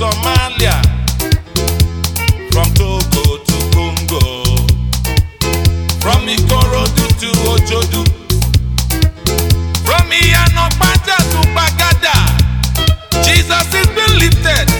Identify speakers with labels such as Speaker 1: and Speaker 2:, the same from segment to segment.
Speaker 1: Somalia,
Speaker 2: from Togo to Congo, from Ikorodu to Ojodu, from Iyanopata to Bagada. Jesus is been lifted.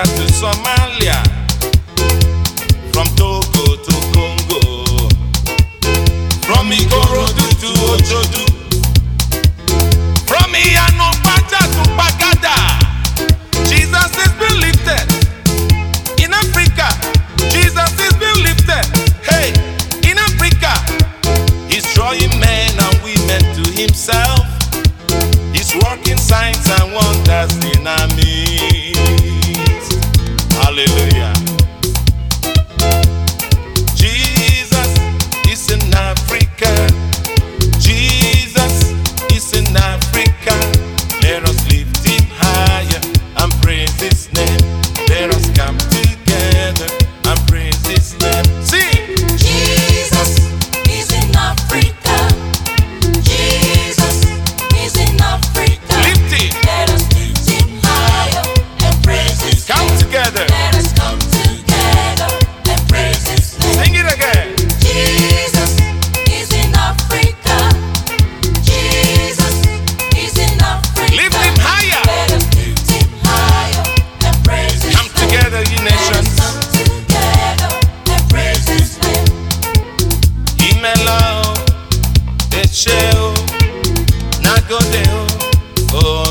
Speaker 2: Ethiopia to Somalia, from Togo to Congo, from Ikorodu to Ojodu, from Iyanobata to Pagada, Jesus is being lifted in Africa. Jesus is being lifted. Hey, in Africa, he's drawing men and women to himself. He's working signs and wonders in our. Hallelujah.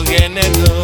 Speaker 2: tiene todo.